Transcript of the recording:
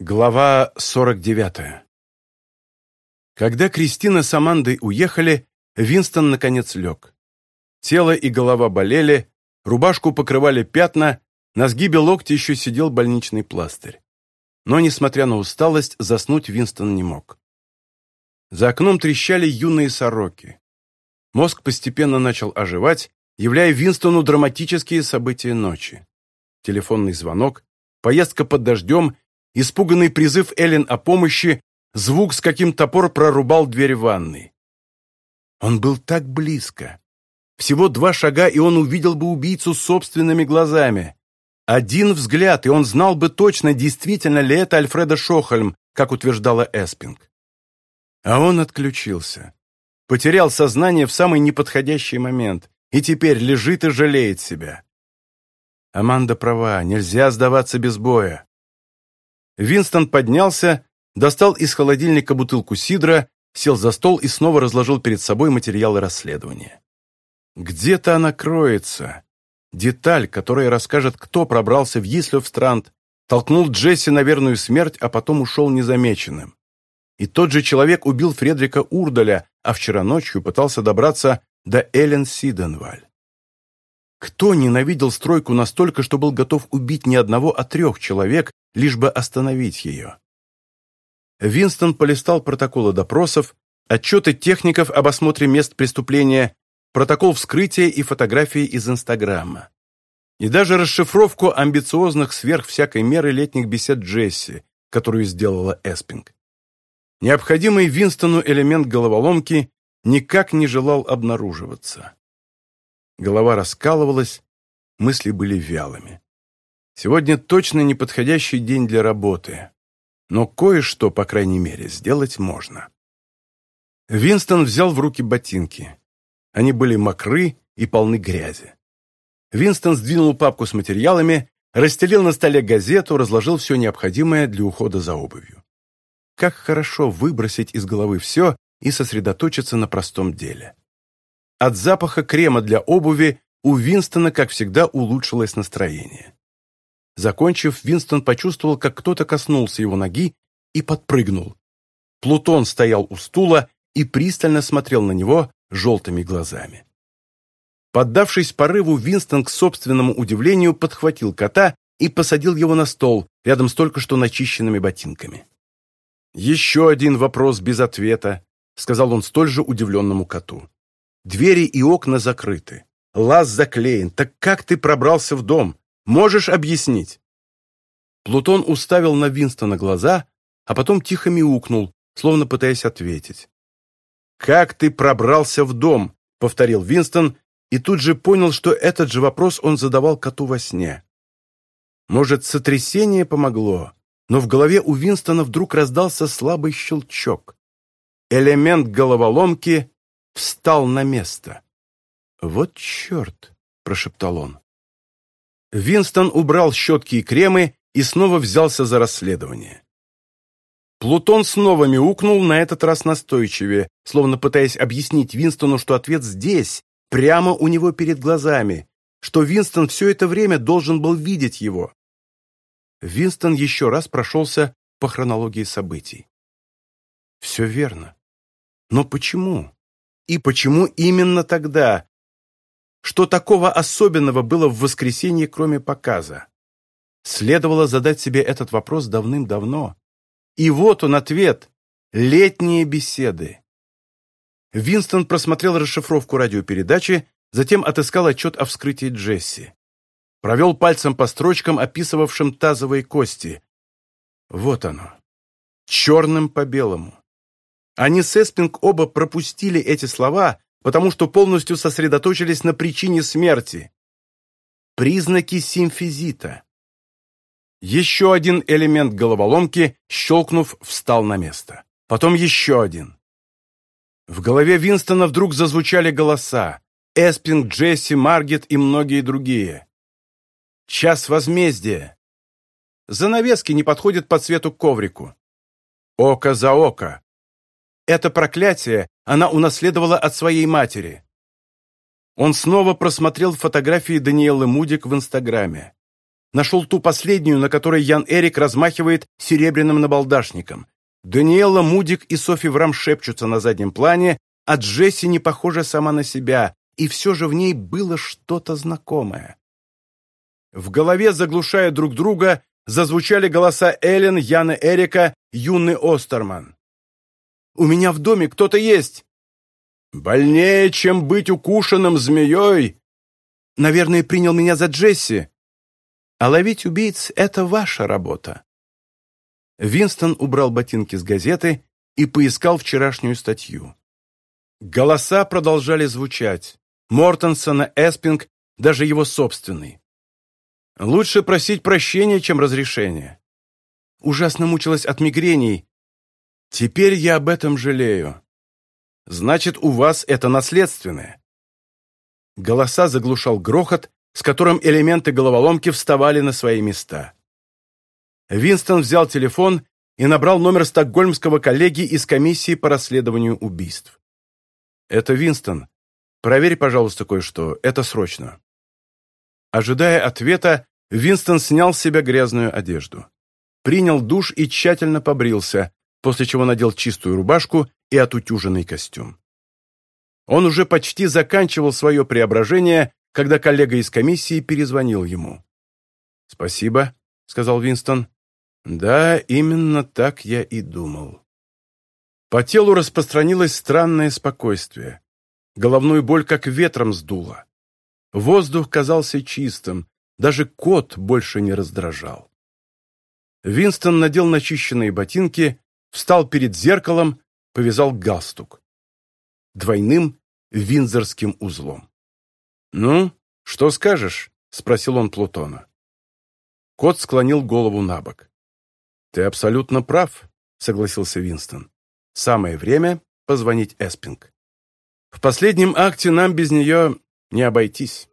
Глава 49. Когда Кристина с Амандой уехали, Винстон наконец лег. Тело и голова болели, рубашку покрывали пятна, на сгибе локти еще сидел больничный пластырь. Но, несмотря на усталость, заснуть Винстон не мог. За окном трещали юные сороки. Мозг постепенно начал оживать, являя Винстону драматические события ночи. Телефонный звонок, поездка под дождем испуганный призыв Эллен о помощи, звук, с каким топор прорубал дверь ванны. Он был так близко. Всего два шага, и он увидел бы убийцу собственными глазами. Один взгляд, и он знал бы точно, действительно ли это Альфреда Шохольм, как утверждала Эспинг. А он отключился. Потерял сознание в самый неподходящий момент и теперь лежит и жалеет себя. Аманда права, нельзя сдаваться без боя. Винстон поднялся, достал из холодильника бутылку сидра, сел за стол и снова разложил перед собой материалы расследования. Где-то она кроется. Деталь, которая расскажет, кто пробрался в Ислёвстранд, толкнул Джесси на верную смерть, а потом ушел незамеченным. И тот же человек убил Фредрика Урдаля, а вчера ночью пытался добраться до Эллен Сиденваль. Кто ненавидел стройку настолько, что был готов убить не одного, а трех человек, лишь бы остановить ее. Винстон полистал протоколы допросов, отчеты техников об осмотре мест преступления, протокол вскрытия и фотографии из Инстаграма. И даже расшифровку амбициозных сверх всякой меры летних бесед Джесси, которую сделала Эспинг. Необходимый Винстону элемент головоломки никак не желал обнаруживаться. Голова раскалывалась, мысли были вялыми. Сегодня точно неподходящий день для работы. Но кое-что, по крайней мере, сделать можно. Винстон взял в руки ботинки. Они были мокры и полны грязи. Винстон сдвинул папку с материалами, расстелил на столе газету, разложил все необходимое для ухода за обувью. Как хорошо выбросить из головы все и сосредоточиться на простом деле. От запаха крема для обуви у Винстона, как всегда, улучшилось настроение. Закончив, Винстон почувствовал, как кто-то коснулся его ноги и подпрыгнул. Плутон стоял у стула и пристально смотрел на него желтыми глазами. Поддавшись порыву, Винстон к собственному удивлению подхватил кота и посадил его на стол рядом с только что начищенными ботинками. «Еще один вопрос без ответа», — сказал он столь же удивленному коту. «Двери и окна закрыты. Лаз заклеен. Так как ты пробрался в дом? Можешь объяснить?» Плутон уставил на Винстона глаза, а потом тихо мяукнул, словно пытаясь ответить. «Как ты пробрался в дом?» — повторил Винстон, и тут же понял, что этот же вопрос он задавал коту во сне. Может, сотрясение помогло, но в голове у Винстона вдруг раздался слабый щелчок. Элемент головоломки встал на место. «Вот черт!» — прошептал он. Винстон убрал щетки и кремы и снова взялся за расследование. Плутон снова мяукнул, на этот раз настойчивее, словно пытаясь объяснить Винстону, что ответ здесь, прямо у него перед глазами, что Винстон все это время должен был видеть его. Винстон еще раз прошелся по хронологии событий. Все верно. Но почему? И почему именно тогда, что такого особенного было в воскресенье, кроме показа? Следовало задать себе этот вопрос давным-давно. И вот он ответ. Летние беседы. Винстон просмотрел расшифровку радиопередачи, затем отыскал отчет о вскрытии Джесси. Провел пальцем по строчкам, описывавшим тазовые кости. Вот оно. Черным по белому. Они с Эспинг оба пропустили эти слова, потому что полностью сосредоточились на причине смерти. Признаки симфизита. Еще один элемент головоломки, щелкнув, встал на место. Потом еще один. В голове Винстона вдруг зазвучали голоса. Эспинг, Джесси, Маргет и многие другие. Час возмездия. Занавески не подходят по цвету к коврику. Око за око. Это проклятие она унаследовала от своей матери. Он снова просмотрел фотографии Даниэлы Мудик в Инстаграме. Нашел ту последнюю, на которой Ян Эрик размахивает серебряным набалдашником. Даниэла Мудик и Софи Врам шепчутся на заднем плане, а Джесси не похожа сама на себя, и все же в ней было что-то знакомое. В голове, заглушая друг друга, зазвучали голоса Эллен, Яна Эрика, Юны Остерман. У меня в доме кто-то есть!» «Больнее, чем быть укушенным змеей!» «Наверное, принял меня за Джесси!» «А ловить убийц — это ваша работа!» Винстон убрал ботинки с газеты и поискал вчерашнюю статью. Голоса продолжали звучать. Мортенсона, Эспинг, даже его собственный. Лучше просить прощения, чем разрешения. Ужасно мучилась от мигрений, Теперь я об этом жалею. Значит, у вас это наследственное. Голоса заглушал грохот, с которым элементы головоломки вставали на свои места. Винстон взял телефон и набрал номер стокгольмского коллеги из комиссии по расследованию убийств. «Это Винстон. Проверь, пожалуйста, кое-что. Это срочно». Ожидая ответа, Винстон снял с себя грязную одежду. Принял душ и тщательно побрился, после чего надел чистую рубашку и отутюженный костюм. Он уже почти заканчивал свое преображение, когда коллега из комиссии перезвонил ему. «Спасибо», — сказал Винстон. Да, именно так я и думал. По телу распространилось странное спокойствие. Головную боль как ветром сдуло. Воздух казался чистым, даже кот больше не раздражал. Винстон надел начищенные ботинки, встал перед зеркалом, повязал галстук. Двойным винзорским узлом. «Ну, что скажешь?» — спросил он Плутона. Кот склонил голову на бок. «Ты абсолютно прав», — согласился Винстон. «Самое время позвонить Эспинг. В последнем акте нам без нее не обойтись».